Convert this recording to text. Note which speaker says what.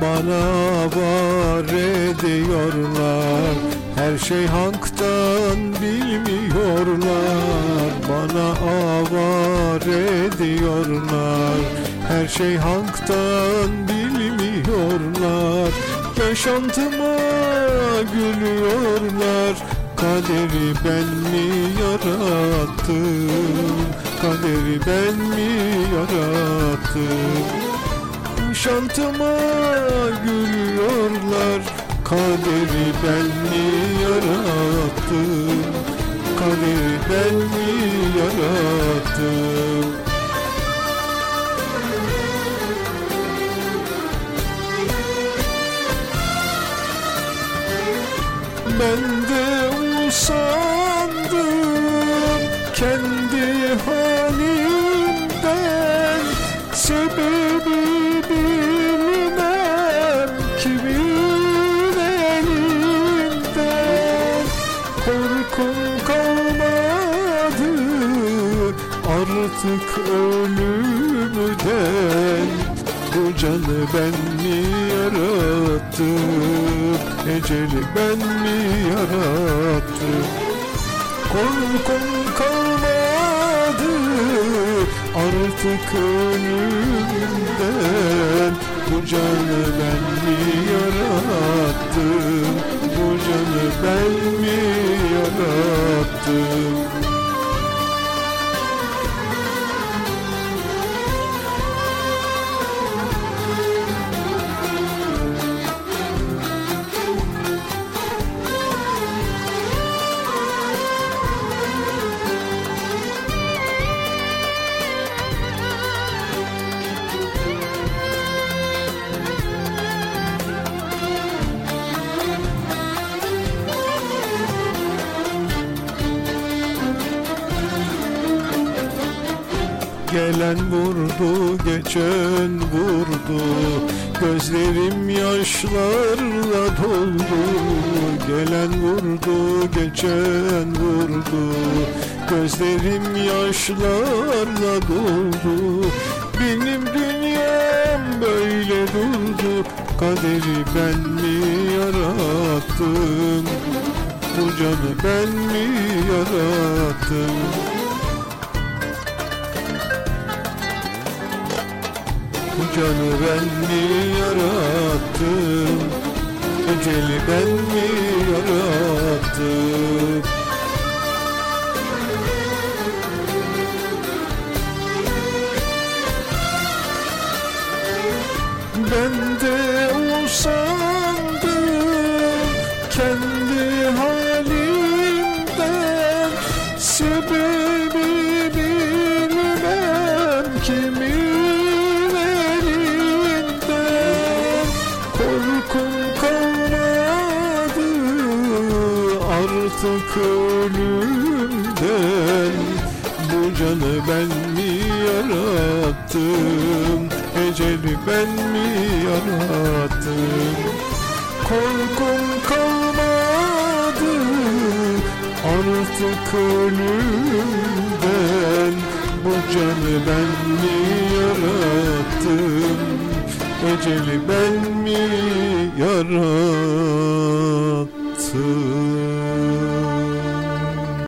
Speaker 1: Bana var ediyorlar. Her şey hanktan bilmiyorlar. Bana avar ediyorlar. Her şey hanktan bilmiyorlar. Yaşantıma gülüyorlar. Kaderi ben mi yarattım? Kaderi ben mi yarattım Şantıma gülüyorlar. Kaderi ben mi yarattım? Kaderi ben mi yarattım? Ben de usandım artık ölümden Bu canı ben mi yarattım? Eceli ben mi yarattım? Korkum kalmadı artık ölümden Bu canı ben mi yarattım? Bu canı ben mi yarattım Gelen vurdu, geçen vurdu. Gözlerim yaşlarla doldu. Gelen vurdu, geçen vurdu. Gözlerim yaşlarla doldu. Benim dünyam böyle durdu. Kaderi ben mi yarattım? Bu canı ben mi yarattım canı ben mi yarattım? Eceli ben mi yarattım? Ben de usandım kendi halimden. Sebebi bilmem kimin artık ölümden Bu canı ben mi yarattım? Eceli ben mi yarattım? Korkum kalmadı artık ölümden Bu canı ben mi yarattım? Eceli ben mi yarattım